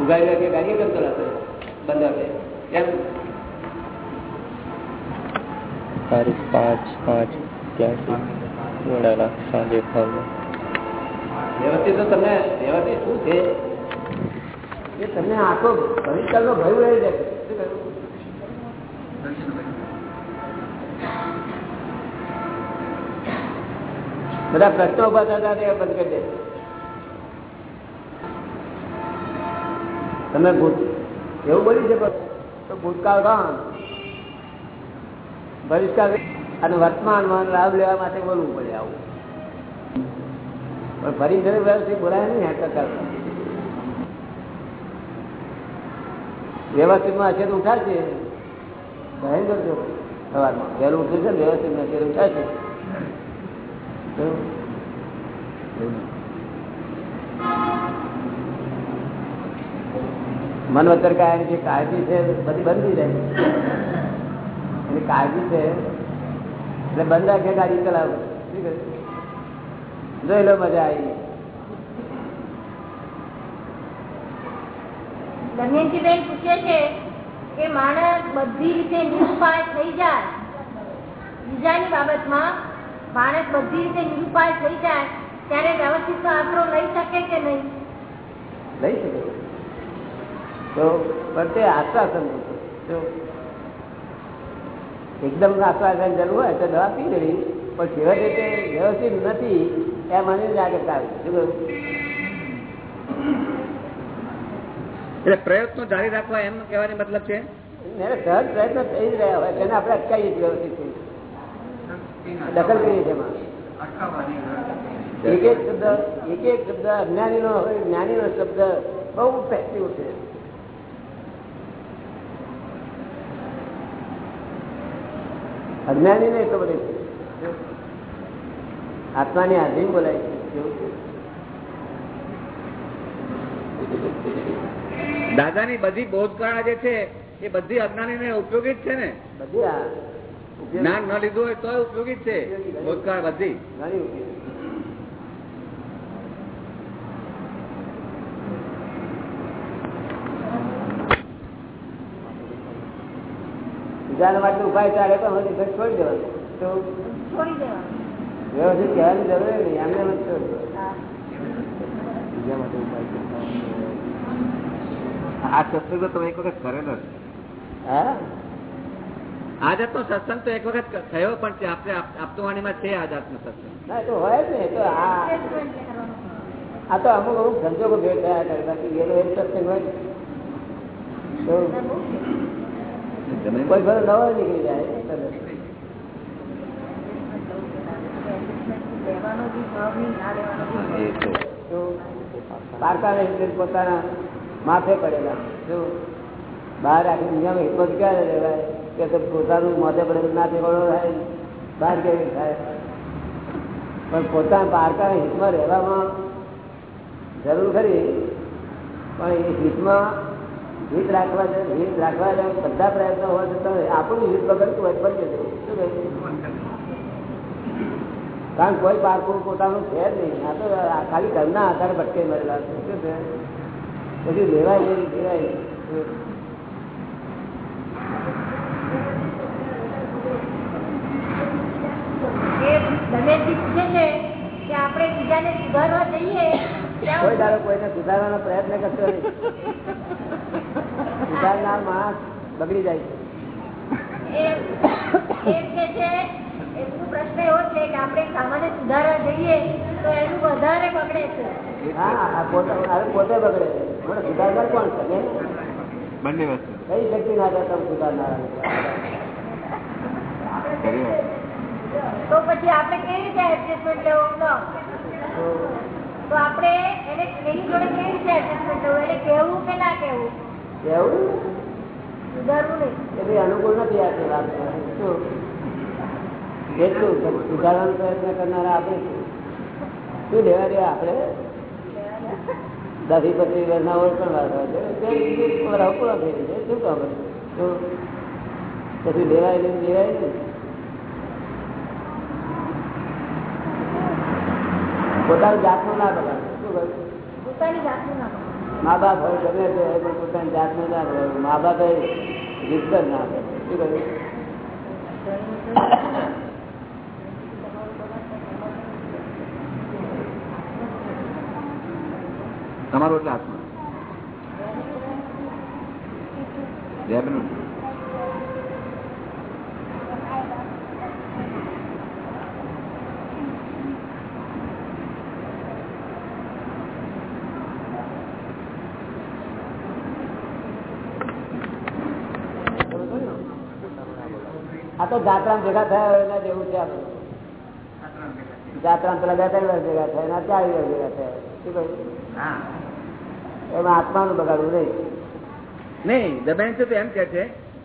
ઉગાડી રાખીએ ગાડીએ કેમ ચલાવે બંધ આપે કેમ? તારીખ પાંચ પાંચ ત્યાંથી વડાલા સાંજે ફાવે વ્યવસ્થિત તો તમને વ્યવસ્થિત શું છે? એ તમને આખો ભવિષ્યનો ભય રહી જાય શું બધા પ્રશ્નો ઊભા થતા તે બંધ કરી દે. તમે ભૂત. એવું બોલી છે તો ભૂતકાળ કામ ભવિષ્યકાળ અને વર્તમાનમાં લાભ લેવા માટે બોલવું પડે આવું. પણ ફરી ઘરે વ્યવસ્થિત બોલાય નહીં હેડ કરતા વ્યવસ્થિતમાં અછેર ઉઠાશે ભયંકર કરજો સવારમાં વહેલું ઉઠે છે ને વ્યવસ્થિત ઉઠાશે ઉઠાશે તો મન વતર કાયની જે કાળજી છે બધી બંધ થઈ જાય. એની કાળજી છે એટલે બંધ રાખે ગાડી ચલાવો જોઈ લો મજા આવી. દમયંતીબેન પૂછે છે કે માણસ બધી રીતે નિરુપાય થઈ જાય. બીજાની બાબતમાં માણસ બધી રીતે નિરુપાય થઈ જાય ત્યારે વ્યવસ્થિત આશરો લઈ શકે કે નહીં? લઈ શકે. તો પણ તે આશ્વાસન એકદમ આશ્વાસન જરૂર હોય તો દવા પી લેવી પણ છેવટે રીતે વ્યવસ્થિત નથી એ મને જ આવે શું એટલે પ્રયત્નો જારી રાખવા એમ કહેવાની મતલબ છે? એને સહજ પ્રયત્ન થઈ જ રહ્યા હોય તેને આપણે અટકાવીએ વ્યવસ્થિત દખલ કરીએ છીએ એક એક શબ્દ એક એક શબ્દ અજ્ઞાની નો હોય જ્ઞાની નો શબ્દ બહુ ફેક્ટિવ છે. અજ્ઞાની ને એટલો બધો આત્માની હાજરી બોલાય છે. દાદાની બધી બોધકાળા જે છે એ બધી અજ્ઞાની ને ઉપયોગી જ છે ને? બધી જ્ઞાન ન લીધું હોય તો ઉપયોગી જ છે બોધકાળ બધી. ઘણી ઉપયોગી. બીજાના માટે ઉપાય ચાલે તો હવે છોડી દેવાનું. તો છોડી દેવાનું. વ્યવસ્થિત કહેવાની જરૂર નહીં એમને છોડી. બીજા માટે ઉપાય આ સત્સંગ તો તમે એક વખત કરેલો છે હા? આ જાતનો સત્સંગ તો એક વખત થયો પણ આપણે આપ- આપતુવાણીમાં છે આ જાતનો સત્સંગ. ના તો હોય જ ને તો આ તો અમુક અમુક સંજોગો ભેટ થયા કરે બાકી એનો એક સત્સંગ હોય. પોતાના માથે પડેલા. બહાર આખી દુનિયામાં હિંમત ક્યારે રહેવાય? કે પોતાનું માથે પડેલું ના ટેકડો થાય, બહાર કેવી થાય? પણ પોતાના પારકાની હિતમાં રહેવામાં જરૂર ખરી, પણ એ હિતમાં હિત રાખવા જાય હિત રાખવા જાય બધા પ્રયત્નો હોય તો તમે આપણું હિત બગડતું હોય પણ કારણ કોઈ પારકું પોતાનું છે જ નહીં. આ તો ખાલી ઘરના આધારે ભટકે મરેલા છે. શું છે લેવાય નહીં લેવાય આપણે બીજાને સુધારવા જઈએ કોઈ દાડો કોઈને સુધારવાનો પ્રયત્ન કરતો નહીં. સુધારનાર માણસ બગડી જાય છે. એ એમ કે છે એમનો પ્રશ્ન એવો છે કે આપણે સામાન્ય સુધારવા જઈએ તો પછી આપણે કેવી રીતે એડજસ્ટમેન્ટ લેવું? તો આપણે એને એની જોડે કેવી રીતે એડજસ્ટમેન્ટ લેવું? એને કેવું કે ના કેવું? કે અનુકૂળ નથી આ કે સુધારવાનો પ્રયત્ન કરનારા આપણે શું? લેવા દે આપણે? દસી પચીસ વર્ષના હોય પણ છે. પૂરો થઈ જાય શું તો પછી લેવાય લઈને લેવાય ને પોતાનું જાતનું ના બગાડે. શું કહ્યું? પોતાની જાતનું ના. મા બાપ હોય ગમે તે હોય, પણ પોતાની જાતને ના હોય મા બાપ રીત જ ના કરે તમારું એટલે હાથમાં. જયબેન આ તો જાત્રા ભેગા થયા હોય એના જેવું છે આપણે. જાત્રા પેલા બે ત્રણ વાર ભેગા થયા એના ચાર વાર ભેગા થયા. શું કહ્યું? એમાં આત્માનું બગાડવું નહીં. નહીં દબાણ તો એમ કે છે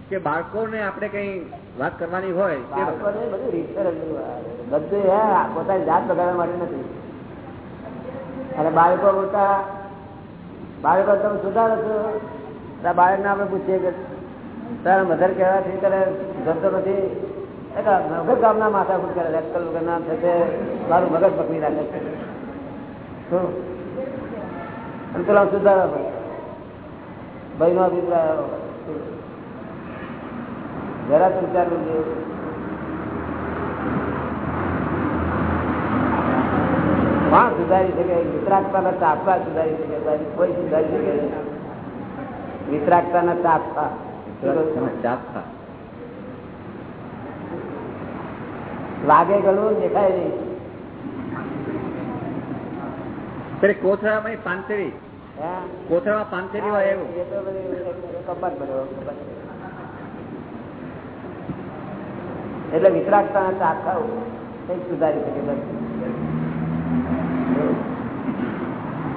કે બાળકોને આપણે કઈ વાત કરવાની હોય બાળકોને બધું રીતસર બધું હે પોતાની જાત બગાડવા માટે નથી. અને બાળકો મોટા બાળકો તમે સુધારો છો બાળકને આપણે પૂછીએ કે તારા મધર કહેવાથી તારે ધંધો નથી. મગજ ગામના માથાકૂટ કરે અક્કલ વગર નામ તે મારું મગજ પકડી રાખે છે. અને પેલા સુધારો ભાઈ નો અભિપ્રાય જરા વિચારવું જોઈએ માં સુધારી શકે, વિતરાગતાના ચાપકા સુધારી શકે, કોઈ સુધારી શકે. વિતરાગતાના થા. લાગે ગણું દેખાય નહીં. કોથળામાં પાંચેરી? કોથળામાં પાંચેરી હોય એવું. એટલે વિતરાગતાના ચાપકા કંઈક સુધારી શકે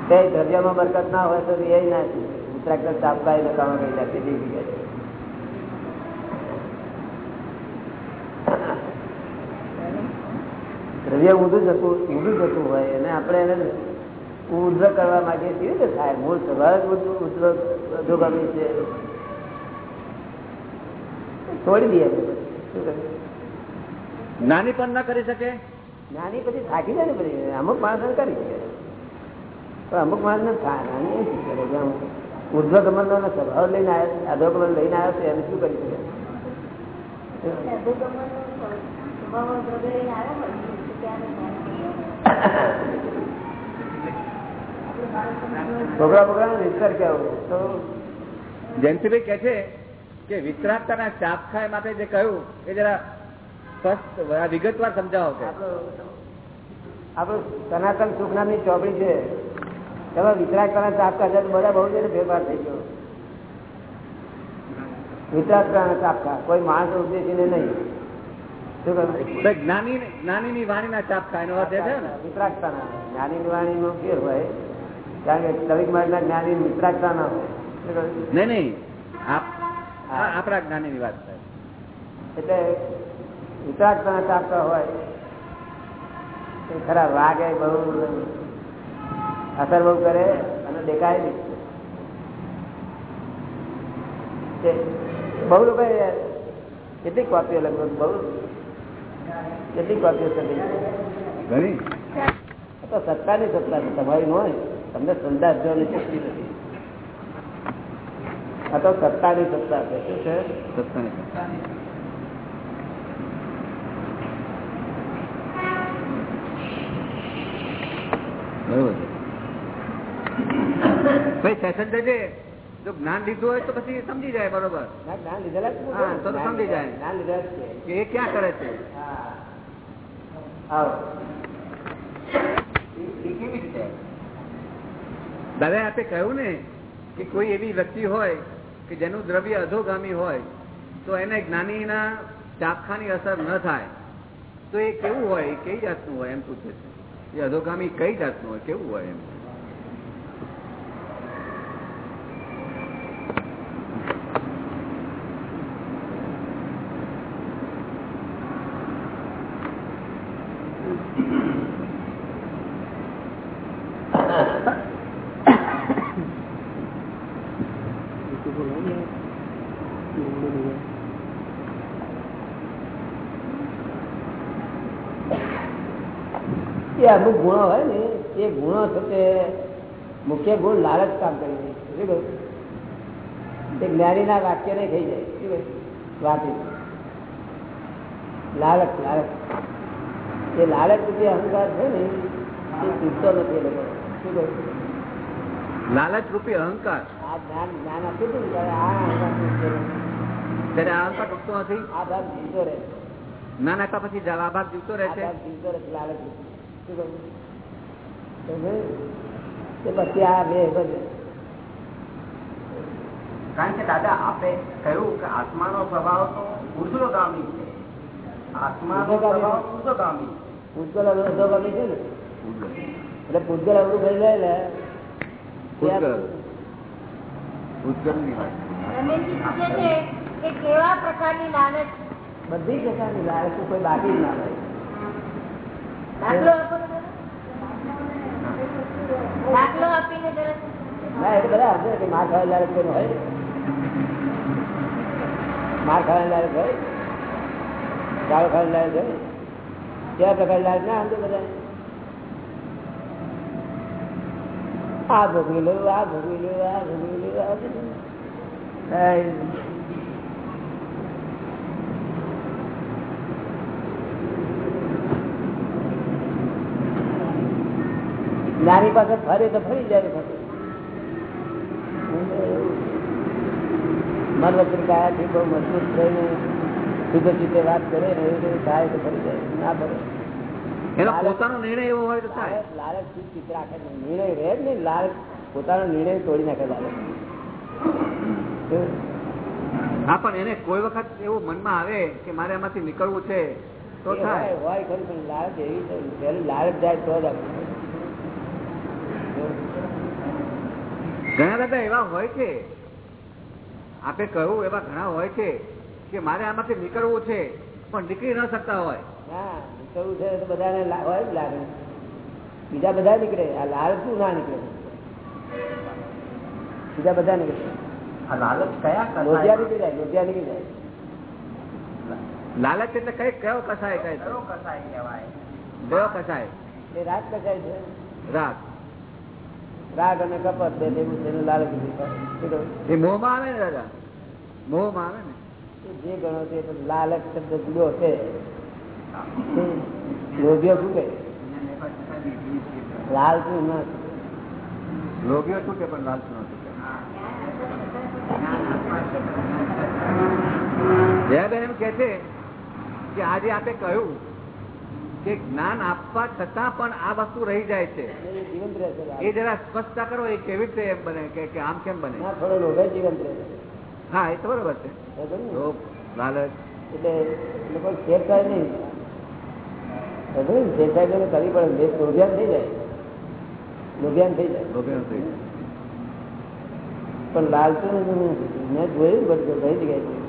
કઈ દ્રવ્યમાં બરકત ના હોય તો એ ના વિતરાગતા ચાપકા એ નકામા કઈ જાતે દેવી ગયા દ્રવ્ય ઊંધું જતું ઊંધું જતું હોય અને આપણે એને ઉર્ધ્વ કરવા માંગીએ કેવી રીતે થાય? મૂળ સ્વભાવ જ બધું છે. છોડી દઈએ? નાની પણ ના કરી શકે? નાની પછી થાકી જાય ને પછી અમુક માણસ કરી શકે. પણ અમુક માણસ ને થાય. નાની શું કરે? કે ઉર્ધ્વ ગમન નો સ્વભાવ લઈને આવ્યો અધો ગમન લઈને આવ્યો છે એને શું કરી શકે? છોકરા છોકરા વિસ્તાર કેવું તો જયંતિભાઈ કે છે કે વિતરાગતાના ચાપ ખાય માટે જે કહ્યું એ જરા સ્પષ્ટ વિગતવાર સમજાવો કે. આપણું સનાતન સુખ નામની ચોપડી છે. એમાં વિતરાગતાના ચાપકા છે બધા બહુ જ ફેરફાર થઈ ગયો. વિતરાગતાના ચાપકા કોઈ માણસ ઉદ્દેશીને નહીં. શું ની વાણી ના ચાપ ખાય એનો અર્થ છે ને? ને વિતરાગતાના. જ્ઞાની નિવાણીનો ફેર હોય કારણ કે કવિક જ્ઞાની ના હોય. નહીં નહીં. આપણા જ્ઞાનીની વાત થાય. એટલે વિતરાગતાના ચાપતા હોય. એ ખરા વાગે બહુ અસર બહુ કરે અને દેખાય નહીં. બહુ લોકો કેટલી કોપીઓ લગભગ બહુ કેટલીક કોપીઓ ઘણી? તો સત્તા ની સત્તા છે તમારી ન તમને સંદાસ જોવાની શક્તિ નથી. આ તો સત્તાની સત્તા છે. શું છે સત્તા. બરોબર ભાઈ સેશન જજે જો જ્ઞાન લીધું હોય તો પછી સમજી જાય બરોબર. જ્ઞાન લીધેલા હા, તો તો સમજી જાય. જ્ઞાન લીધેલા કે એ ક્યાં કરે છે? દાદા આપે કહ્યું ને કે કોઈ એવી વ્યક્તિ હોય કે જેનું દ્રવ્ય અધોગામી હોય તો એને જ્ઞાનીના ચાપખાની અસર ન થાય. તો એ કેવું હોય? એ કઈ જાતનું હોય એમ પૂછે છે? એ અધોગામી કઈ જાતનું હોય? કેવું હોય એમ? એ અમુક ગુણો હોય ને એ ગુણો છે તે મુખ્ય ગુણ લાલચ કામ કરી દે શું કહ્યું તે જ્ઞાનીના વાક્ય નહીં થઈ જાય. શું વાપી લાલચ લાલચ. એ લાલચ જે અહંકાર છે ને એ તૂટતો નથી એ લોકો. શું કહ્યું લાલચ રૂપી અહંકાર. આ જ્ઞાન જ્ઞાન આપ્યું હતું ને આ અહંકાર. આ અહંકાર તૂટતો નથી? આ ભાગ જીવતો રહે. ના આપ્યા પછી આ જીવતો રહે આ છે ભાગ જીવતો રહે છે લાલચ રૂપી. શું કહ્યું સમજાયું? તે પછી આ બે બધે કારણ કે દાદા આપણે કહ્યું કે આત્માનો સ્વભાવ તો ઉર્ધ્વગામી છે. આત્માનો સ્વભાવ ઉર્ધ્વગામી પૂતગલ અધોગામી છે ને? એટલે પૂતગલ અવરું થઈ જાય ને. પૂતગલ. ઉદ્ગમની વાત. રમેશજી પૂછે છે કે કેવા પ્રકારની લાલચ? બધી પ્રકારની લાલચ કોઈ બાકી જ ના હોય. માર લાલચ કોઈનો હોય? માર ખાવાની લાલચ હોય? ગાળો ખાવાની લાલચ હોય? કેવા પ્રકારની લાલચ? ના સમજો બધા આ ભોગવી લો, આ ભોગવી લો, આ ભોગવી લો. નાની પાસે ફરે તો ફરી જાય મન વચન કાયાથી બહુ મજબૂત થઈને સીધે સીધે વાત કરે ને એવું થાય તો ફરી જાય ના ફરે. પોતાનો નિર્ણય એવો હોય તો થાય. લાલચ- લાલચ રાખે નિર્ણય રહે જ નહીં લાલચ પોતાનો નિર્ણય તોડી નાખે લાલચ. હા પણ એને કોઈ વખત એવું મનમાં આવે કે મારે આમાંથી નીકળવું છે તો થાય. હોય ખરી પણ લાલચ એવી લાલચ જાય તો જ આપણે ઘણા બધા એવા હોય છે. આપે કહ્યું એવા ઘણા હોય છે કે મારે આમાંથી નીકળવું છે પણ નીકળી ન શકતા હોય. નીકળવું છે તો બધાને હોય જ લાગે. બીજા બધા નીકળે આ લાલચ શું ના નીકળે. બીજા બધા નીકળે. આ લાલચ કયા લોધિયા નીકળી જાય લોધિયા નીકળી જાય. લાલચ એટલે કઈ કયો કસાય કઈ કયો કસાય કહેવાય? કયો કસાય? એ રાગ કસાય છે. રાગ રાગ અને કપટ બે ભેગું થઈને લાલચ ઊભી કરે. શું કહ્યું? એ મોહમાં આવે ને દાદા મોહમાં આવે ને? એ જે ગણો તે તો લાલચ શબ્દ જુદો છે. લોભિયો શું કે લાલ શું ના લોભીઓ શું કે પણ લાલચ ન શું જયાબેન એમ કે છે કે આજે આપે કહ્યું કે જ્ઞાન આપવા છતાં પણ આ વસ્તુ રહી જાય છે. એ જરા સ્પષ્ટતા કરો એ કેવી રીતે એમ બને કે આમ કેમ બને? હા એ તો બરોબર છે? લાલચ. એટલે છેડછાડ નહીં? છેડછાડ કરવી પડે લોભિયાન થઈ જાય. લોભિયાન થઈ જાય. લોભીઓ થઈ પણ લાલચું મેં જોયું બધું કઈ જગ્યાએ જોયું.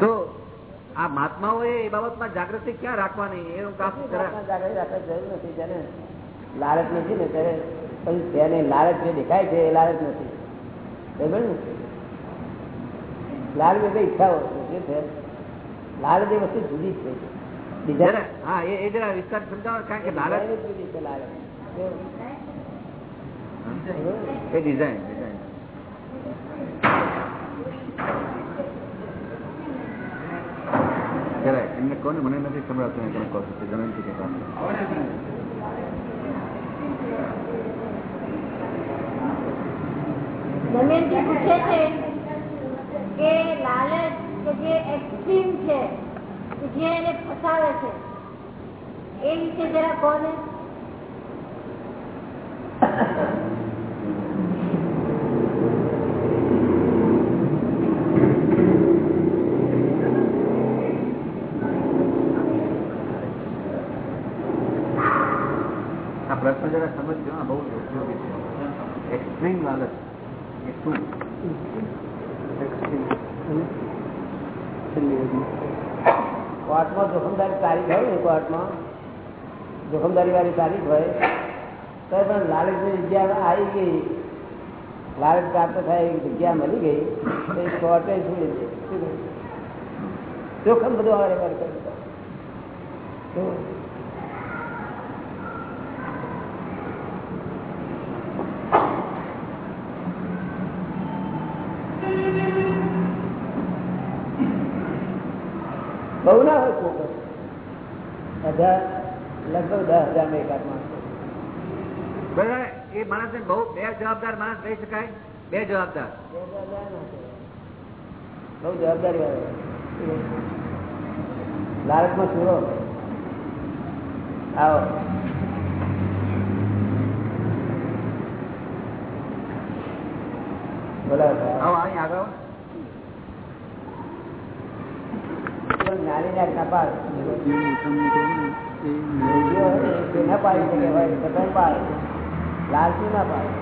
તો આ મહાત્માઓએ એ બાબતમાં જાગૃતિ ક્યાં રાખવાની? એનું કામ જાગૃતિ રાખવા જરૂર નથી. જેને લાલચ નથી ને ત્યારે પછી તેને લાલચ જે દેખાય છે એ લાલચ નથી. બરાબર ને? લાલચ એટલે ઈચ્છાઓ છે. જે છે લાલચ એ વસ્તુ જુદી છે. બીજા હા એ એ જરા વિસ્તાર સમજાવો કારણ કે લાલચ જુદી છે લાલચ. એ ડિઝાઇન ડિઝાઇન જરા એમને કોને? મને નથી સંભળાતું તમે કહો છો. જણાવી શકે દમયંતી પૂછે છે કે લાલચ કે જે એક્સ્ટ્રીમ છે જે એને ફસાવે છે એ વિશે જરા કોને? આ જરા સમજજો બહુ ઉપયોગી છે. એક્સ્ટ્રીમ લાલચ. કોર્ટમાં જોખમદારી તારીખ હોય ને, કોર્ટમાં? જોખમદારી વાળી તારીખ હોય. તો પણ લાલચની જગ્યા આવી ગઈ. લાલચ પ્રાપ્ત થાય એવી જગ્યા મળી ગઈ. તો એ કોર્ટે શું જોખમ બધું આવે બહુ ના હોય ફોકસ હજાર લગભગ દસ હજાર ને એકાદ માણસ. એ માણસ બહુ બે જવાબદાર માણસ રહી શકાય? બે જવાબદાર. બહુ જવાબદારી વાળો. લાલચમાં છોડો આવો. બોલાવો. આવો અહીં આગળ નાની નાની કપાળ ના પાડી શકે ભાઈ બધા પાડે. લાલચી ના પાડે.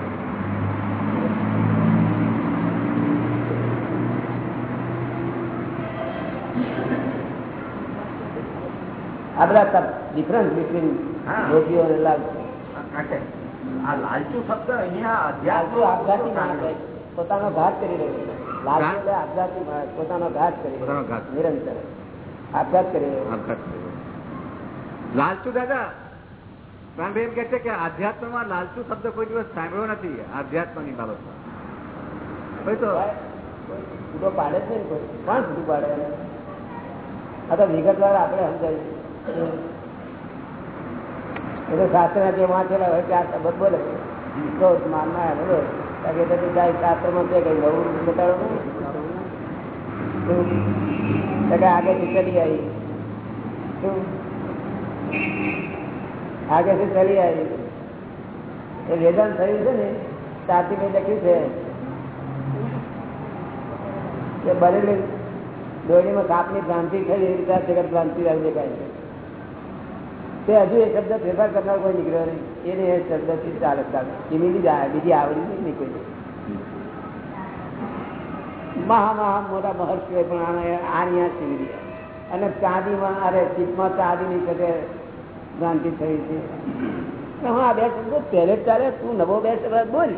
આ બધા ડિફરન્સ બિટવીન હા. યોગીઓ અને લાલ આ લાલચુ શબ્દ અહીંયા લાલચુ આપઘાતી માણસ અધ્યાત્મ હોય. પોતાનો ઘાત કરી રહ્યો છે. લાલચુ એટલે આપઘાતી પોતાનો ઘાત કરી રહ્યો. નિરંતર. આપઘાત કરી આપઘાત થયો. લાલચુ દાદા પ્રાણભાઈ એમ કે છે કે આધ્યાત્મમાં લાલચુ શબ્દ કોઈ દિવસ સાંભળ્યો નથી આધ્યાત્મની બાબતમાં. બાબત તો છૂટો પાડે જ નહીં કોઈ. કોણ છૂટું પાડે? આ તો વિગતવાર આપણે સમજાવીએ એટલે શાસ્ત્ર જે વાંચેલા હોય ત્યાં શબ્દ બોલે તો માનમાં બોલો કારણ કે શાસ્ત્રમાં છે કઈ નવું બતાડો નહીં શું? તો કે આગળથી ચલી આવી શું આગળથી ચલી આવી એ વેદાંત થયું છે ને ત્યારથી મેં લખ્યું છે કે બરેલી દોડીમાં કાપની ભ્રાંતિ થઈ એવી રીતે આ જગત ભ્રાંતિ આવી દેખાય છે તે હજુ એ શબ્દ ફેરફાર કરનાર કોઈ નીકળ્યો નહીં એને એ શબ્દથી ચાલે ચાલે એની જાય બીજી આવડી નહીં નીકળી મહા મહા મોટા મહર્ષિઓ પણ આને આની આ સીવી દે અને ચાંદીમાં, અરે, ચીપમાં ચાંદીની સાથે ભ્રાંતિ થઈ છે. હું આ બે પહેલે ચાલે, તું નવો બે શબ્દ બોલ.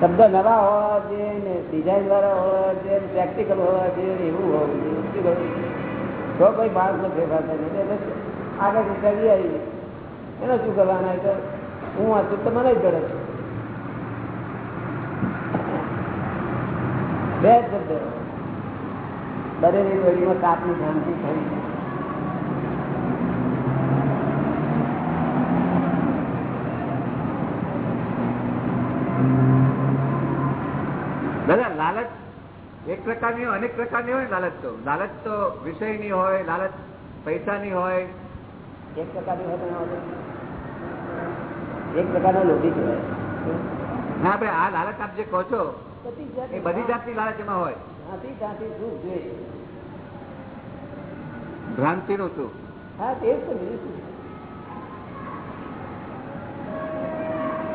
શબ્દ નવા હોવા જોઈએ ને ડિઝાઇન વાળા હોવા જોઈએ પ્રેક્ટિકલ હોવા જોઈએ એવું હોવું જોઈએ? તો કોઈ માણસનો ફેરફાર થાય એટલે આગળ વિચારી આવીએ એનો શું કરવાના હું વાંચું તો મને જડે છે. બે શબ્દ દરેક દોડીમાં કાપની ભ્રાંતિ થઈ લાલચ એક પ્રકારની હોય, અનેક પ્રકારની હોય લાલચ તો લાલચ તો વિષયની હોય લાલચ પૈસાની હોય એક પ્રકારની ના હોય. એક પ્રકારનો લોભી કહેવાય. ના ભાઈ આ લાલચ આપ જે કહો છો એ બધી જાતની લાલચ એમાં હોય. જાતિ જાતિ સુખ જોઈએ ભ્રાંતિનું શું? હા તે જ?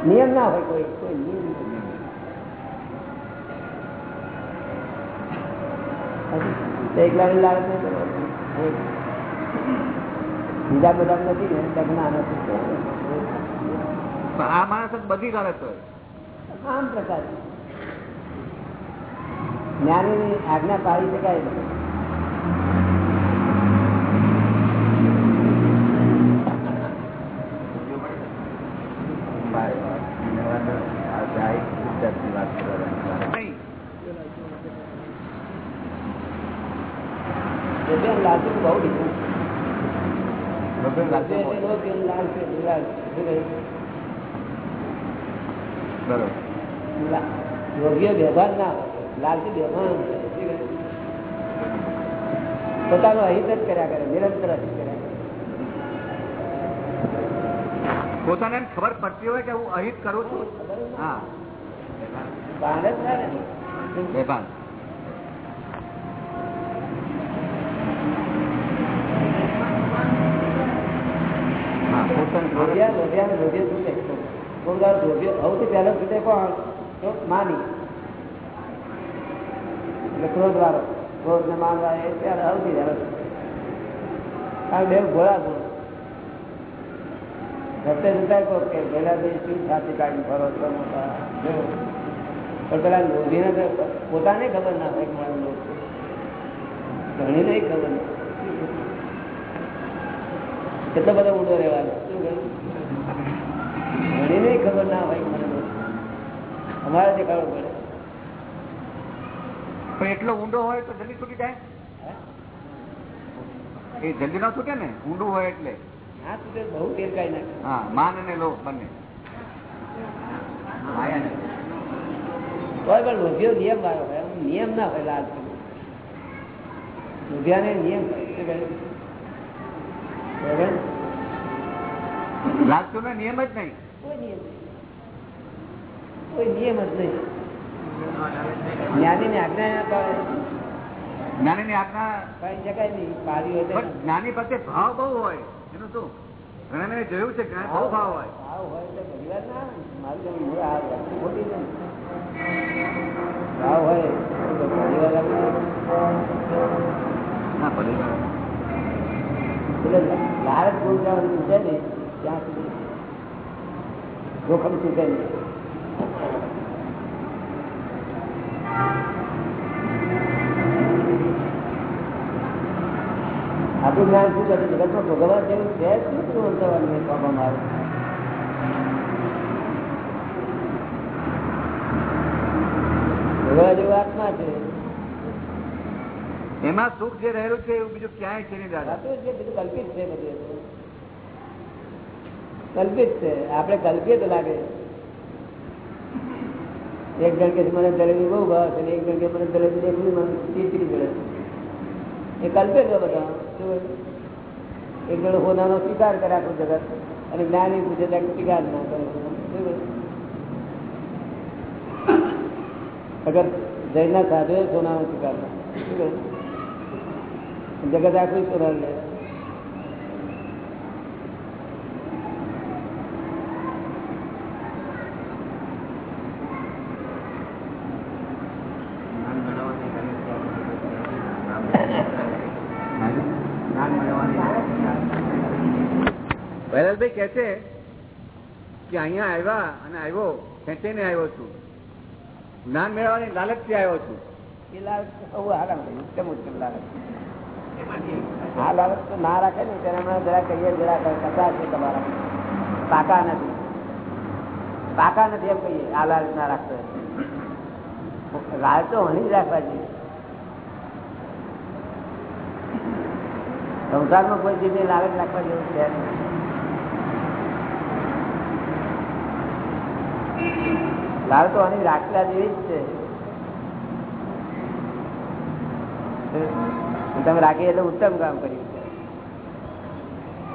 નિયમ ના હોય કોઈ કોઈ નિયમ. હજી લાલચ નહીં કરવાની. બીજા બધા નથી ને લગ્ન નથી આ માણસ જ બધી લાલચ હોય આમ પ્રકાર. જ્ઞાની આજ્ઞા પાડી શકાય નહીં. નહીં એટલે એમ લાલચું બહુ difference. ભગવાન લાલચ એટલે હોય. લોકો એમ લાલચું, લાલચું. શું કહ્યું? બરોબર લા- યોગ્ય ના લાલજી કહ્યું? પોતાનું અહિત જ કર્યા કરે નિરંતર અહિત કર્યા કરે. પોતાને ખબર પડતી હોય કે હું અહિત કરું છું? હા. બહાર જ બેભાન. લોભિયા ને લોભિયા છૂટે. કોઈ લોભિયો સૌથી પહેલો છૂટે કોણ? માની. એટલે ક્રોધ વાળો ક્રોધ ને માન એ ત્યારે આવતી પહેલો કારણ બે ઘોડા ગુણ રસ્તે જતા કહો કે પેલા બે શું સાથે કાઢી ફરો છો પણ પેલા લોભીને તો પોતાને ખબર ના હોય મારું લોક છે. ખબર ના કેટલો બધો ઊંડો રહેવાનો. શું ધણીને ય ખબર ના હોય મને અમારે દેખાડવું પડે. પણ એટલો ઊંડો હોય તો જલ્દી છૂટી જાય? એ જલ્દી ના છૂટે ને? ઊંડું હોય એટલે. હા તો બહુ ગેરકાય નાખે. હા માન અને લોભ બંને. માયા પણ લોભિયો નિયમ આવ્યો નિયમ ના હોય લાલ લોભિયાને નિયમ? લાગતું ને નિયમ જ નહીં. કોઈ નિયમ નહીં. કોઈ નિયમ જ નહીં. જ્ઞાની ને આજ્ઞા જ્ઞાની ની આજ્ઞા શકાય નહીં પાડી હોય જ્ઞાની પાસે ભાવ બહુ હોય. એનું શું? ઘણા જોયું છે બહુ ભાવ હોય? ભાવ હોય તો ઘણી ના મારું જેમ મૂળ આ વસ્તુ ખોટી ભાવ હોય તો ઘણી ના ભલે એટલે લાલચ ગુણ જ્યાં સુધી છે ને ત્યાં સુધી જોખમ ચૂકે નહીં આપણું જ્ઞાન શું કરે જગતમાં ભગવાન જેવું છે શું શું વર્તવાનું એ પાપમાં આવે જેવું આત્મા છે. એમાં સુખ જે રહેલું છે એવું બીજું ક્યાંય છે નહીં દાદા? છે બીજું કલ્પિત છે બધું. કલ્પિત છે. આપણે કલ્પિત લાગે. એક જણ મને જલેબી બહુ ભાવ અને એક જણ કે, મને જલેબી દેખવી મને ચીચરી જડે એ કલ્પે છે બધા એક જણ હોનાનો સ્વીકાર કરે આખું જગત અને જ્ઞાની પૂછે ત્યાં સ્વીકાર ના કરે અગર જૈના સાધુએ સોનાનો સ્વીકાર ના જગત આખું સોના લે. કહે છે કે અહીંયા આવ્યા અને આવ્યો ખેંચીને આવ્યો છું જ્ઞાન મેળવવાની લાલચથી આવ્યો છું એ લાલચ બહુ આરામ. ઉત્તમ ઉત્તમ લાલચ આ લાલચ તો ના રાખે ને ત્યારે હમણાં જરા કહીએ જરા કચા છે તમારા પાકા નથી પાકા નથી એમ કહીએ આ લાલચ ના રાખતો. લાલચો હણી રાખવા જોઈએ સંસારમાં કોઈ ચીજની લાલચ રાખવા જેવું છે નહીં. લાલ તો આની રાખલા જેવી જ છે. તમે રાખી એટલે ઉત્તમ કામ કર્યું.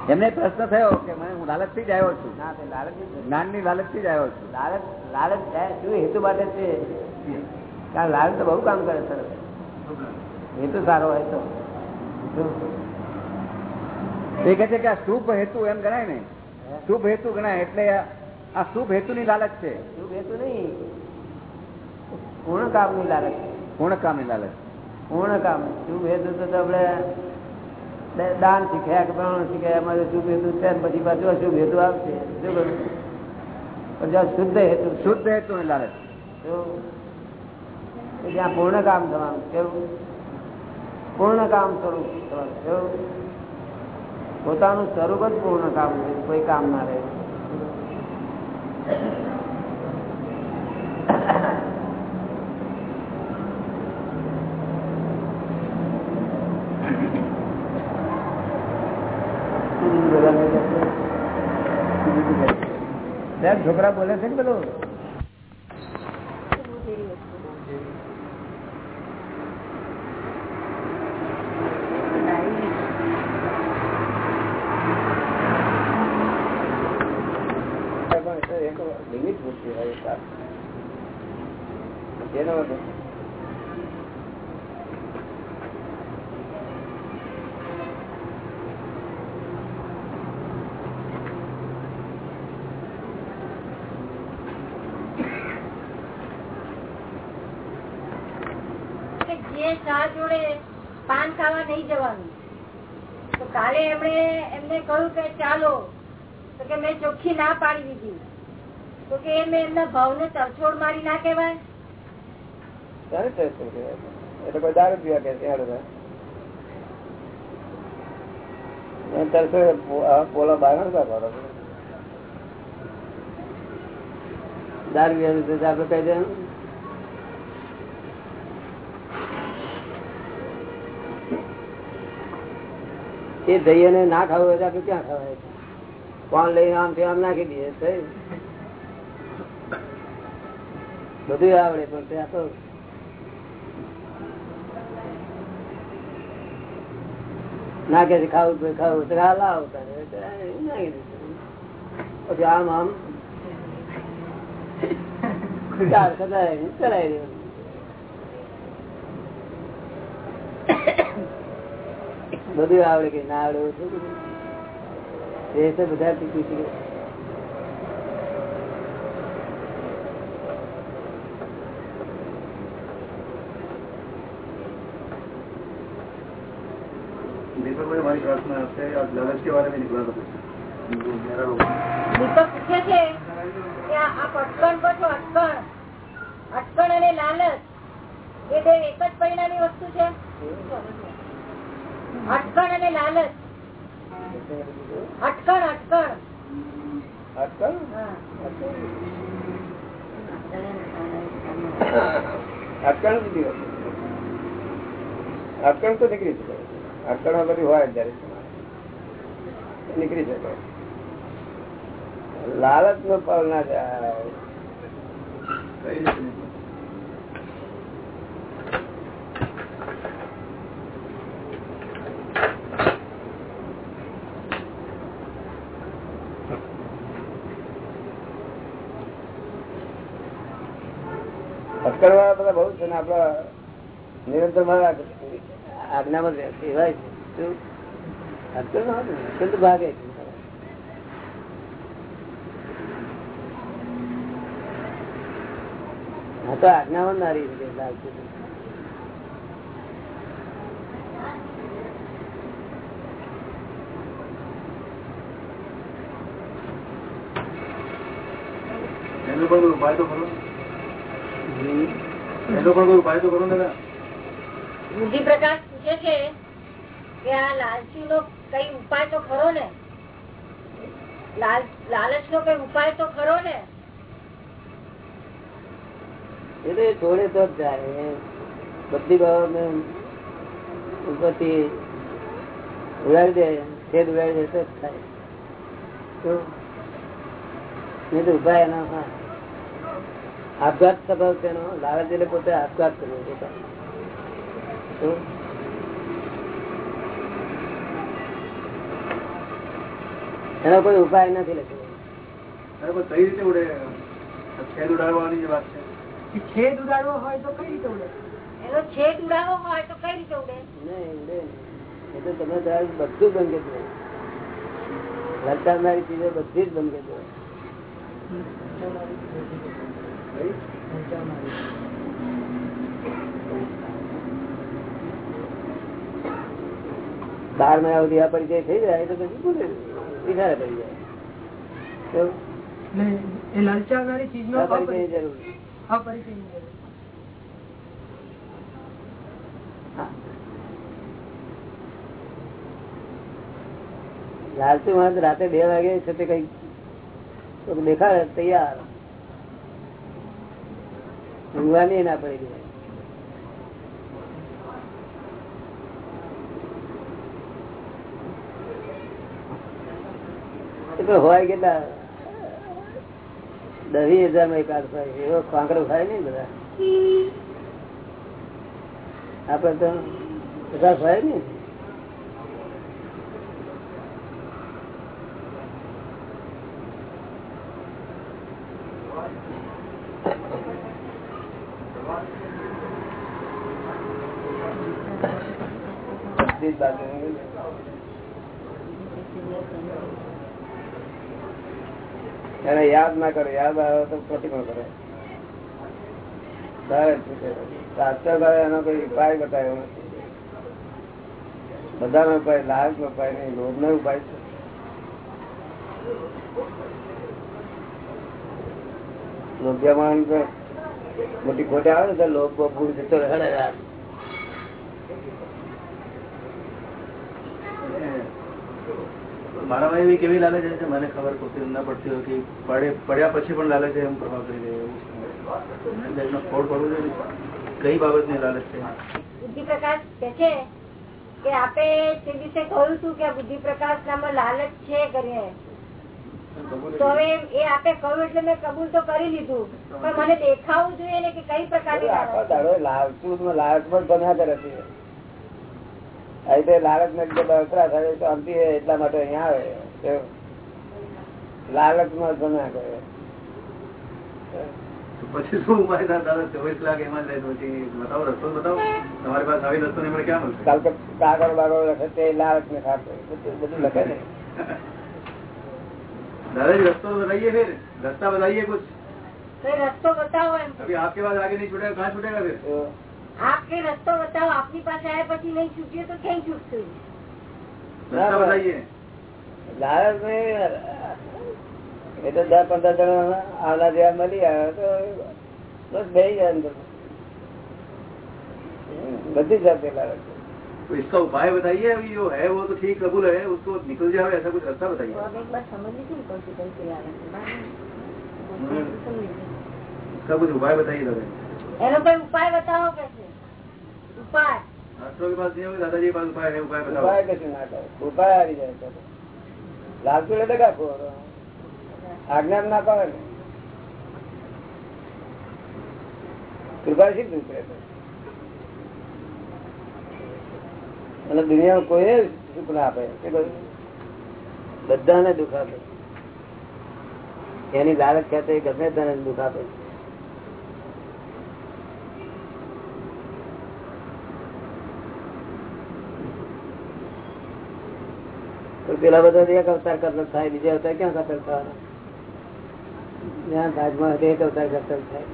એમને પ્રશ્ન થયો કે મને હું લાલચથી જ આવ્યો છું. જ્ઞાનની લાલચ લાલચથી જ આવ્યો છું. લાલચ લાલચ શું હેતુ માટે છે? કારણ લાલચ તો બહુ કામ કરે સરસ. હેતુ સારો હોય તો. એ કહે છે કે આ શુભ હેતુ એમ ગણાય ને. શુભ હેતુ ગણાય એટલે આ શુભ હેતુ ની લાલચ છે. શુભ હેતુ નહીં. પૂર્ણ કામની લાલચ પૂર્ણ કામની લાલચ. પૂર્ણ કામ શુભ હેતુ તો આપણે દાન શીખ્યા કે પ્રમાણ શીખ્યા અમારે શુભ હેતુ છે ને પછી પાછું અશુભ હેતુ આવશે. શું કરું પણ હેતુ શુદ્ધ હેતુ ની શુદ્ધ લાલચ. ત્યાં જ્યાં પૂર્ણ કામ થવાનું કેવું પૂર્ણ કામ સ્વરૂપ થવાનું કેવું પોતાનું સ્વરૂપ જ પૂર્ણ કામ છે કોઈ કામ ના રહે. છોકરા બોલે છે ને પેલું? જે શાહ જોડે પાન ખાવા નહીં જવાનું. તો કાલે એમણે એમને કહ્યું કે ચાલો, તો કે મેં ચોખ્ખી ના પાડી દીધી. તો કે એ મેં એમના ભાવને તરછોડ મારી ના કહેવાય? ત્યારે ટેસ્ટ એટલે એ ના ખાવું હોય તો આપડે ક્યાં ખવાય? કોણ લઈને આમ થી આમ નાખી દઈએ બધું આવડે પણ ત્યાં તો નાખે કે ખાવું ખાવું લાવો પછી આમ આમ. બધું આવડે કે ના આવડે એ તો બધા दीपक भाई हमारी क्लास में आपसे आज लालच के बारे में निकला था जो मेरा रोग દીપક પૂછે છે કે આ આપ અટકણ કહો છો અટકણ અટકણ અને લાલચ એ બે એક જ પરિણામી વસ્તુ છે અટકણ અને લાલચ અટકણ અટકણ અટકળ? હા. અટકણ જુદી વસ્તુ. અટકણ તો નીકળી શકે અડચણો બધી હોય જયારે નીકળી શકે. લાલચ નો પલ ના જાય. અટકણ વાળા બધા બહુ છે ને આપડા નિરંતરમાં આજ્ઞામાં કહેવાય છે શુદ્ધ ભાગે હા તો આજ્ઞામાં ના રહી શકે એનો પણ કોઈ ઉપાય તો કરો. એનો પણ કોઈ ઉપાય તો કરો ને બુદ્ધિ પ્રકાશ? પૂછે છે કે આ લાલચી નો કઈ ઉપાય તો ખરો ને? લાલચ નો કઈ ઉપાય તો ખરો ને? એટલે છોડે તો જાય. બધી બાબતને ઉપરથી ઉડાડી દે, છેદ ઉડાડી દે તો થાય. તો નહીં તો ઊભા એનો આપઘાત સ્વભાવ તેનો લાલચ એટલે પોતે આપઘાત કરવો પોતાનો. એનો કોઈ ઉપાય નથી લખ્યો. કઈ રીતે ઉડે? છેદ ઉડાડવાની વાત છે. છેદ ઉડાડવો હોય તો કઈ રીતે ઉડે? એનો છેદ ઉડાડવો હોય તો કઈ રીતે ઉડે? નહીં ઉડે. એ તો તમે ત્યારે બધું બંધ કરી દો. લલચાવનારી ચીજો બધી જ બંધ કરી બાર મહિના સુધી આ પરિચય થઈ જાય તો પછી ભૂલે. વિચારે પડી જાય. તો એટલે એ લલચાવનારી ચીજ નો જરૂર અપરિચય લાલચુ માણસ રાતે બે વાગે છે તે કઈ દેખાડે તૈયાર. ઊંઘવાની ના પડી. જાય હોય કેટલા દસી હજારમાં એકાદ એવો કાંકરો ખાય નઈ બધા. આપડે તો બધા હોય ને બધી જ બાજુ એને યાદ ના કરે, યાદ આવે તો પ્રતિમા કરે. એનો કોઈ ઉપાય બતાવ્યો નથી. બધાનો ઉપાય લાભ નો ઉપાય નહીં લોભ નો ઉપાય છે. લોભ્યમાન મોટી ખોટી આવે ને તો ગુણ જતો રહે મારામાં એવી કેવી લાલચ છે? મને ખબર પોતે ના પડતી હોય કે પડે પડ્યા પછી પણ લાલચ એમ પ્રભાવ કરી રહ્યો. એનો ખોડ પડવું જોઈએ. કઈ બાબતની લાલચ છે? બુદ્ધિ પ્રકાશ કે છે કે આપે તે દિવસે કહ્યું હતું કે બુદ્ધિ પ્રકાશ નામાં લાલચ છે કરીને તો હવે એ આપે કહ્યું એટલે મેં કબૂલ તો કરી લીધું. પણ મને દેખાવું જોઈએ ને કે કઈ પ્રકારની લાલચું લાલચ પણ બન્યા કરે છે. અહીં લાલચ ને લીધે થાય તો અંતિ એટલા માટે અહીંયા આવે. લાલચ નો ગમે કરે. પછી શું ઉપાય દાદા ચોવીસ લાખ એમાં બતાવો રસ્તો બતાવો. તમારી પાસે આવી રસ્તો નહીં ક્યાં મળશે? કાલકત કાગળ બાગળ લખે ને ખાતો. બધું લખે ને રસ્તો બતાઈએ ફેર? રસ્તા બતાઈએ રસ્તો બતાવો અભી આપકે બાદ આગે નહીં फिर તો આપ કે રસ્તો બતાવો આપની પાસે આવ્યા પછી નહીં છૂટ્યું તો ક્યાંય છૂટશું रास्ता बताइए લાલચ ને એ તો દસ પંદર જણા આવના જેવા મળી આવે તો બસ બે જાય અંદર હમ, બધી જાતે લાલચ છે. तो इसका उपाय बताइए अभी जो है वो तो ठीक कबूल है उसको निकल जाए ऐसा कुछ रास्ता તો बताइए હવે એક વાર સમજી નહીં પડતી કઈ લાલચ इसका कुछ उपाय बताइए दादा એનો કોઈ ઉપાય બતાવો કે આજ્ઞા ના પાડે ને. કૃપા શી દુઃખ રહે અને દુનિયામાં કોઈ સુખ ના આપે? બધાને દુઃખ આપે. એની લાલચ ખેતે ગમે તેને દુઃખ આપે. તો પેલા બધા એક અવતાર કરતલ થાય બીજા અવતાર ક્યાં કરતલ થવાના? જ્યાં તાજમાં એક અવતાર કરતલ થાય.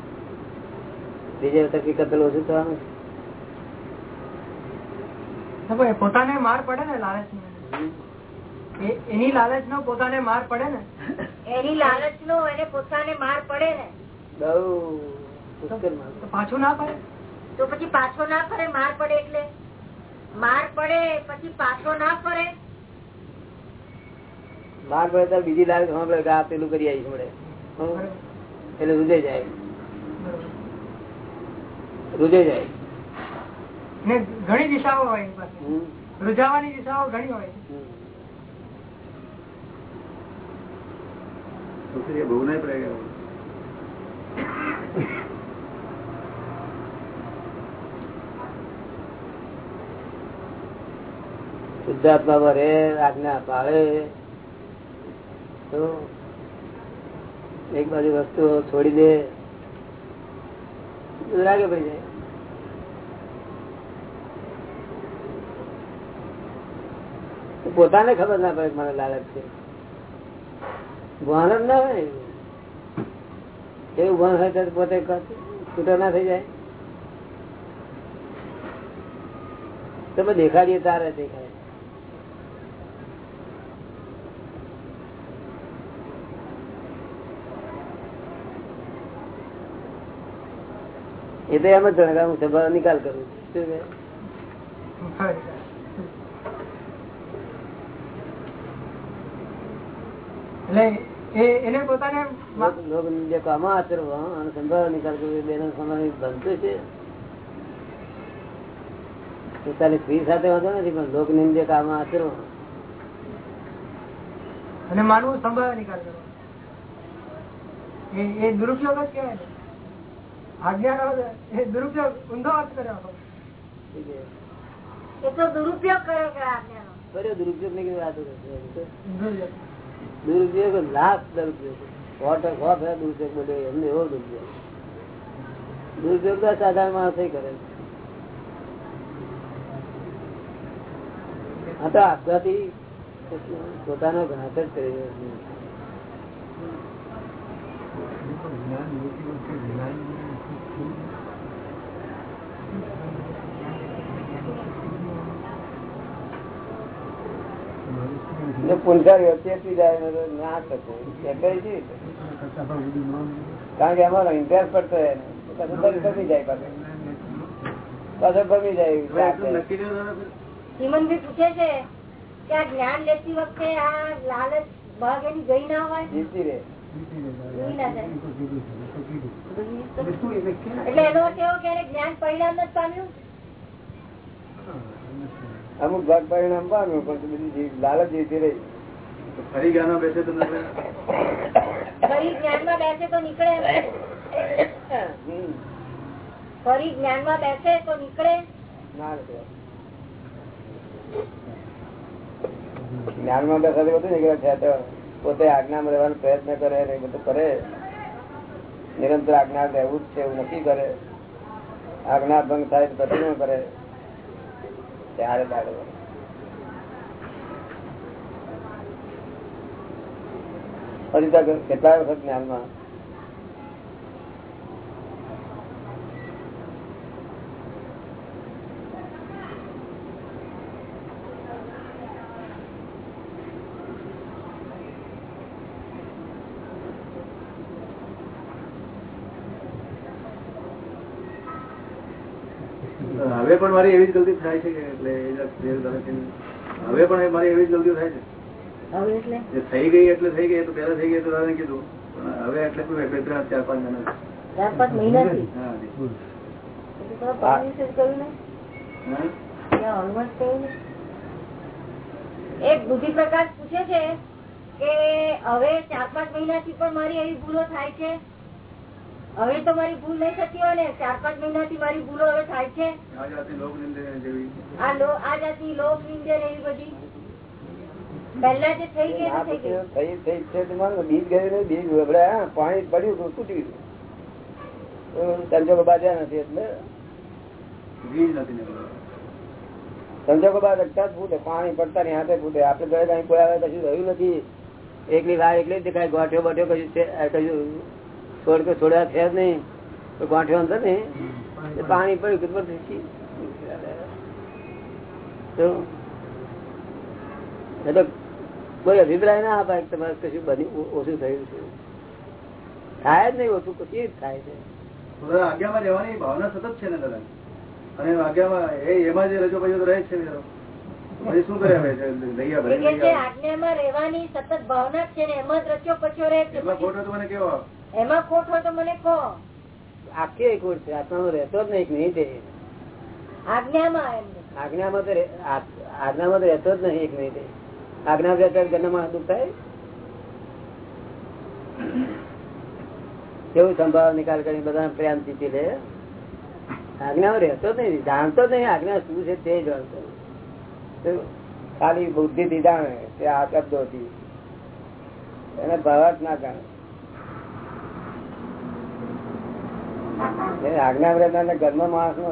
બીજા અવતાર કરતલ ઓછું થવાનું પોતાને માર પડે ને લાલચ એની લાલચ નો પોતાને માર પડે ને? એની લાલચ નો એને પોતાને માર પડે ને? તો પાછું ના પડે? તો પછી પાછો ના ફરે માર પડે એટલે? માર પડે પછી પાછો ના ફરે? માર્ગ પડે બીજી લાવે સાંભળે કે આ પેલું કરી આવી મળે એટલે રૂજે જાય. રૂજે જાય. ઘણી દિશાઓ હોય રૂજાવાની દિશાઓ ઘણી હોય. શુદ્ધાત્મા વરે આજ્ઞા પાળે. તો એક બાજુ વસ્તુ છોડી દે. રાગે ભાઈ જાય. પોતાને ખબર ના પડે મને લાલચ છે. ભાન જ ના હોય એવું ભાન હોય તો પોતે છૂટો ના થઈ જાય. તમે દેખાડીએ તારે દેખાય એ તો એમ જ જાણે કે હું નિકાલ કરું પોતાને સ્ત્રી સાથે વાંધો નથી પણ લોક નિંદે કામ આચરવા અને માનવું સંભાળ નિકાલ કરવો. એ દુરુપયોગ જ કહેવાય દુરુપયોગ ઊંધો અર્થ કર્યો. એ તો દુરુપયોગ કર્યો કે આજ્ઞાનો? કર્યો દુરુપયોગની લાખ બોલ્યો એમને એવો દુરુપયોગ. દુરુપયોગ તો સાધારણ માણસ કરે આ તો આપવાથી પોતાનો ઘાત જ કરી રહ્યો કારણ કે એમાં ઇન્ટરેસ્ટ પડતો ભમી જાય પાછું. ભમી જાય. હિમંતભાઈ પૂછે છે કે આ જ્ઞાન લેતી વખતે આ લાલચ ભાગ એની ગઈ ના હોય? રે. ના એટલે એનો અર્થ એવો જ્ઞાન પરિણામ નથી પામ્યું? અમુક ભાગ પરિણામ પામ્યું પણ બધી લાલચ જીવતી રહી. ફરી જ્ઞાનમાં બેસે તો બેસે તો નીકળે? ફરી જ્ઞાનમાં જ્ઞાનમાં બેસે તો નીકળે? જ્ઞાનમાં જ્ઞાનમાં બધું નીકળે છે તો પોતે આજ્ઞામાં રહેવાનો પ્રયત્ન કરે ને એ બધું કરે. નિરંતર આજ્ઞા રહેવું જ છે, એવું નક્કી કરે. આજ્ઞા ભંગ થાય તો પછી ન કરે? ત્યારે દાડે પછી કેટલાય વખત જ્ઞાનમાં હવે પણ મારી એવી જ ગલતી થાય છે એટલે. હવે પણ મારી એવી જ ગલતી થાય છે. થઈ ગઈ એટલે થઈ ગઈ તો પેલા થઈ ગઈ તો દાદા કીધું. હવે એટલે શું બે ત્રણ ચાર પાંચ મહિના ચાર પાંચ એક બુદ્ધિ પ્રકાશ પૂછે છે કે હવે ચાર પાંચ મહિના થી પણ મારી એવી ભૂલો થાય છે હવે તો મારી ભૂલ નહીં થતી હોય ને ચાર પાંચ મહિનાથી મારી ભૂલો હવે થાય છે. આ જાતની લોક નિંદન એવી બધી. જે થઈ થઈ બીજ ગયું બીજ પાણી પડ્યું તો તૂટી ગયું. સંજોગો બાજ્યા નથી એટલે. બીજ નથી સંજોગો બાદ રખતા જ ફૂટે પાણી પડતા ની હાથે ફૂટે. આપડે ઘરે કઈ કોઈ આવે કશું રહ્યું નથી? એકલી વાર એકલી જ દેખાય ગોઠ્યો બઠ્યો કશું છે કશું છોડ કે છોડ્યા છે જ નહીં. તો ગોઠ્યો અંદર ને એ પાણી પડ્યું કે થઈ તો એ કોઈ અભિપ્રાય ના અપાય તમારે કશું બન્યું ઓછું થયું છે. થાય જ નહીં ઓછું કશી જ થાય છે? આજ્ઞામાં રહેવાની ભાવના સતત છે ને દાદા. અને આજ્ઞામાં એ એમાં જે રજો પછી રહે છે બિચારો. આજ્ઞામાં રહેવાની સતત ભાવના જ છે ને? એમાં જ રચ્યો પચ્યો રહે છે એમાં ખોટો હોય તો મને કહો. આખી ખોટ છે આત્મા રહેતો જ નહીં મિનિટે. આજ્ઞામાં આજ્ઞામાં તો આજ્ઞામાં તો રહેતો જ નહીં એક મિનિટે. આજ્ઞા રહેતા જન્મમાં દુઃખ થાય. કેવું સંભાવ નિકાલ કરી બધા પ્રેમથી લે? આજ્ઞામાં રહેતો જ નહીં જાણતો જ નહીં આજ્ઞા શું છે તે જાણતો ખાલી બુદ્ધિ થી જાણે તે આ શબ્દો થી એને ભાવાત ના જાણે. આજ્ઞા રહેતા ઘરમાં માણસ નો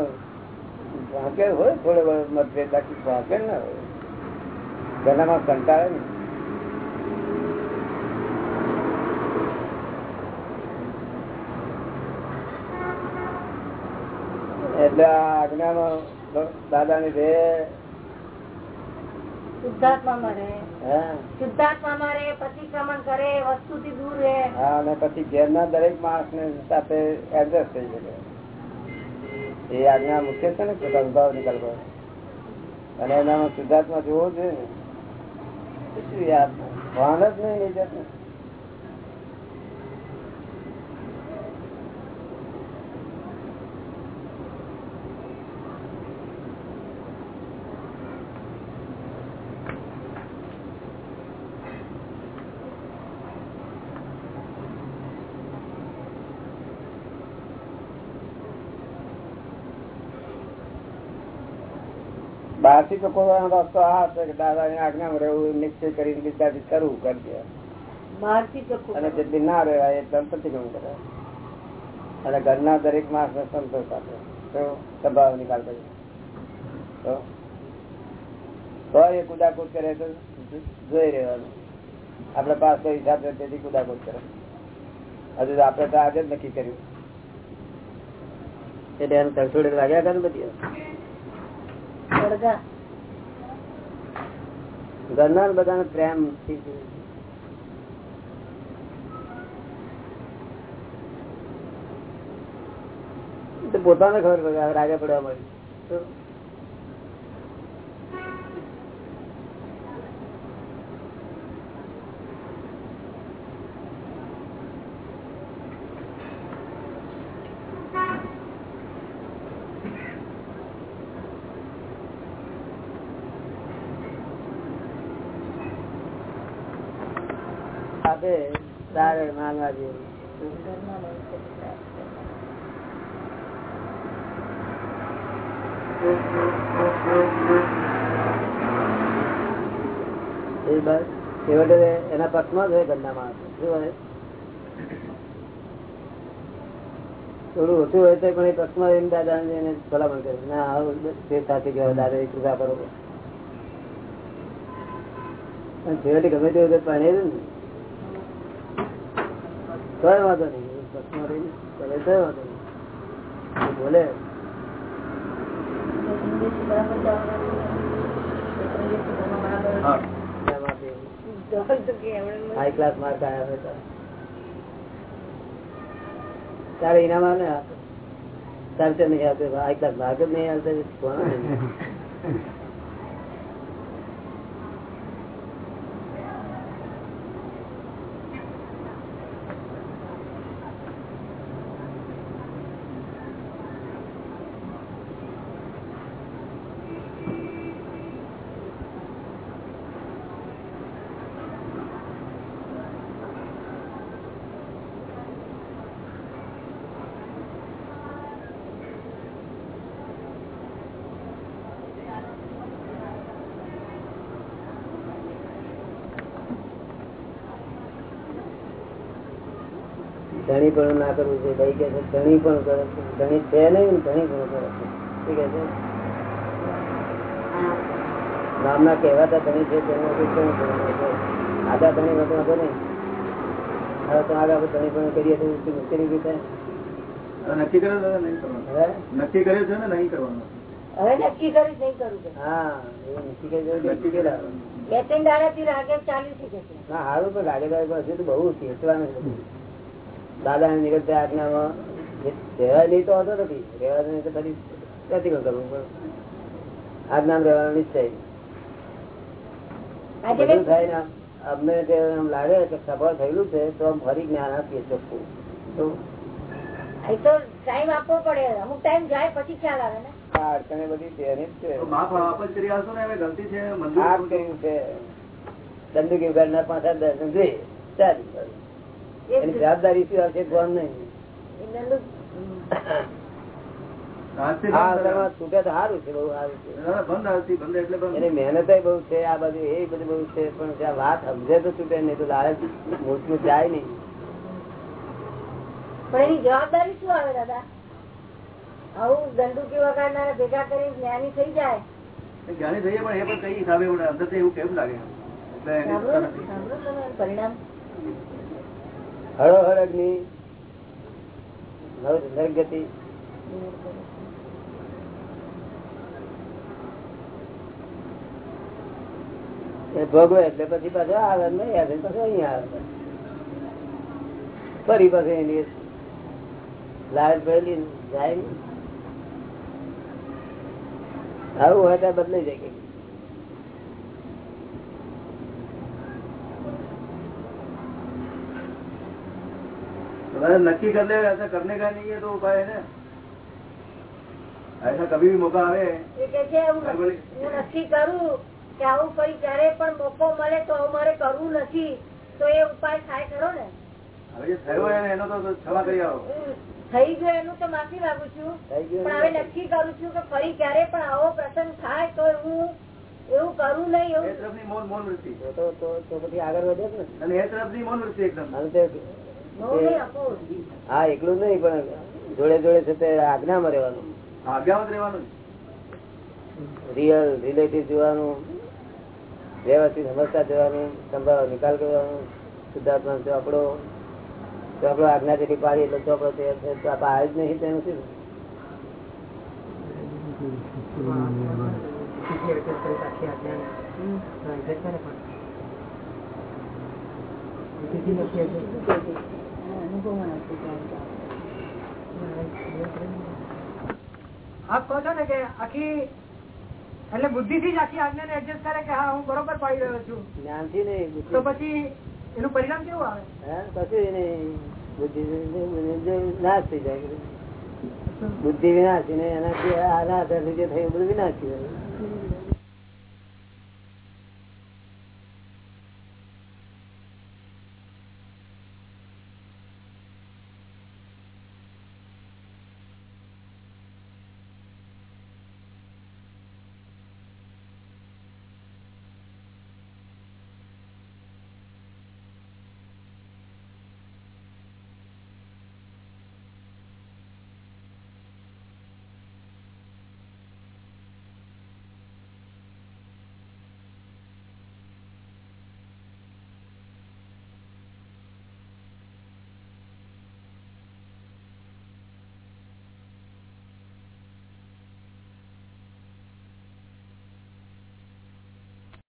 વાંકેલ હોય થોડે મતભેદ, બાકી વાંકેલ ના હોય. ઘરના માણસ કંટાળે ને એટલે આ આજ્ઞામાં દાદાની બે શુદ્ધાત્મામાં રહે. હા. રહે પ્રતિક્રમણ કરે વસ્તુથી દૂર રહે. હા અને પછી ઘેરના દરેક માણસ ને સાથે એડજસ્ટ થઈ શકે. એ આજ્ઞા મુખ્ય છે ને સંભાવ નિકલ્પ. અને એનામાં શુદ્ધાત્મા જોવો જોઈએ ને. શું યાદ ભાન જ નહીં લઈ જતું બહાર તો કોઈ રસ્તો આ છે કે દાદા ની આજ્ઞામાં રહેવું નિશ્ચય કરીને વિદ્યાર્થી કરવું કરી દે બહારથી ચોખ્ખું અને જેટલી ના રહેવાય એ પ્રતિક્રમણ કરે. અને ઘરના દરેક માણસ ને સંતોષ આપે. તો સ્વભાવ નિકાલ કરી. તો. તો એ કુદાકુદ કરે તો જોઈ રહેવાનું. આપડે પાસ કોઈ હિસાબ છે તેથી કુદાકુદ કરે. હજુ તો આપડે તો આજે જ નક્કી કર્યું. એટલે એનું તરસોડે લાગ્યા કરે બધી ઘરના બધાને પ્રેમ પોતાને ખબર પડે રાગે પડવા મળી તો આપે, તારે માનવા જેવું. એના પક્ષમાં જ હોય ગંદા માણસ. શું થોડું ઓછું હોય તો પણ એ પક્ષમાં એમ દાદા એને ભલામણ કરે. ના, આવું, તે સાથે કહેવાય દાદા એ કૃપા કરો. પણ છેવટે ગમે તે વખત પાણી ને કઈ વાંધો નહીં. પક્ષમાં રહીને કરે એ બોલે. હાઈ ક્લાસ માર્ક આવ્યા હતા તારે ઇનામ ને તારે નહીં આવતો. હાઈ ક્લાસ માર્ક જ નહીં આવતો કોણ ધણી પણ ના કરવું છે ભાઈ કે છે ધણી પણ કરે છે. ધણી છે નહીં ધણી પણ કરે છે. શું કે છે? નામના કહેવાતા ધણી છે તેનો છે? આગા ધણી વધુ હતો નહીં હવે તો આગળ આપણે ધણી પણ કરીએ તો શું મુશ્કેલી થાય. નક્કી કર્યું છે નહીં કરવાનું? નક્કી કર્યું છે ને નહીં કરવાનું? હવે નક્કી કરી નહીં કરવું હા એવું નક્કી કરી નક્કી કર્યા બે ત્રણ દાડાથી રાગે ચાલ્યું છે. ના હારું પણ હજુ તો બહુ ચેતવાનું છે. દાદા ને નીકળતા આજ્ઞામાં રહેવા નહીં તો હોતો નથી. રહેવા નહીં તો ફરી પ્રતિકોણ કરવું. આજ્ઞામ રહેવાનો નિશ્ચય થાય ને અમને એમ લાગે કે સફળ થયેલું છે તો આમ ફરી જ્ઞાન આપીએ ચોખ્ખું તો ટાઈમ આપવો પડે. અમુક ટાઈમ જાય પછી ખ્યાલ આવે ને. અડચણે બધી તેની જ છે. માફ વાપસ કરી આવશો ને હવે ગલતી છે મંજૂર કર્યું છે? દંડુકી વગાડનાર પાંચ સાત દર્શન જોઈએ ચાલી એની જવાબદારી શું આવશે કોણ નહીં. મહેનત બહુ છે આ બધું એ બધું બહુ છે પણ વાત સમજે તો છૂટે નહીં તો લાલચ મૂર્તિમાં જાય નહીં. પણ એની જવાબદારી શું આવે દાદા? આવું દંડુકી વગાડનારા ભેગા કરી જ્ઞાની થઈ જાય. જ્ઞાની થઈએ પણ એ પણ કઈ હિસાબે અંદર એવું કેમ લાગે? એટલે એની સાંભળો ઈચ્છા ને, નથી. સાંભળો તમે પરિણામ. હળોહળ અગ્નિ એ ભોગવે એટલે પછી પાછો આવે નહીં આવે પાછો અહીંયા આવે. ફરી પછી એની લાલ ભરેલી, જાય આવું હોય ત્યાં બદલાઈ જાય नक्की कर लिया ऐसा करने का नहीं है तो उपाय है ना ऐसा कभी भी मौका आवे એ કે છે હું નક્કી- હું નક્કી કરું કે આવું ફરી ક્યારે પણ મોકો મળે તો આવું મારે કરવું નથી તો એ ઉપાય થાય ખરો ને હવે જે થયો હોય ને એનો તો ક્ષમા કરી આવો હું થઈ ગયો એનું તો માફી માંગુ છું થઈ ગયું પણ હવે નક્કી કરું છું કે ફરી ક્યારે પણ આવો પ્રસંગ થાય તો હું એવું કરું નહીં એ એવું તરફની મૌન મૌન વૃત્તિ તો તો તો- તો પછી આગળ વધે જ ને અને એ તરફની મૌન વૃત્તિ એકદમ હા એકલું નહીં પણ જોડે જોડે છે તે આજ્ઞામાં રહેવાનું. આજ્ઞામાં રહેવાનું રિયલ રિલેટિવ જોવાનું વ્યવસ્થિત સમજતા જવાનું સંભાવ નિકાલ કરવાનો શુદ્ધાત્મા ચોપડો ચોપડો આજ્ઞા જેટલી પાડી એટલે ચોપડો તે આવે જ નહીં તેનું શું? આપ કહો છો ને કે આખી એટલે બુદ્ધિ થી જ આખી આજ્ઞા ને એડજસ્ટ કરે કે હા હું બરોબર પાડી રહ્યો છું. જ્ઞાનથી નહીં બુદ્ધિ. તો પછી એનું પરિણામ કેવું આવે? પછી કશું નહીં બુદ્ધિ નાશ થઈ જાય. બુદ્ધિ વિનાશી ને એનાથી આના આધાર જે થયું બધું વિનાશી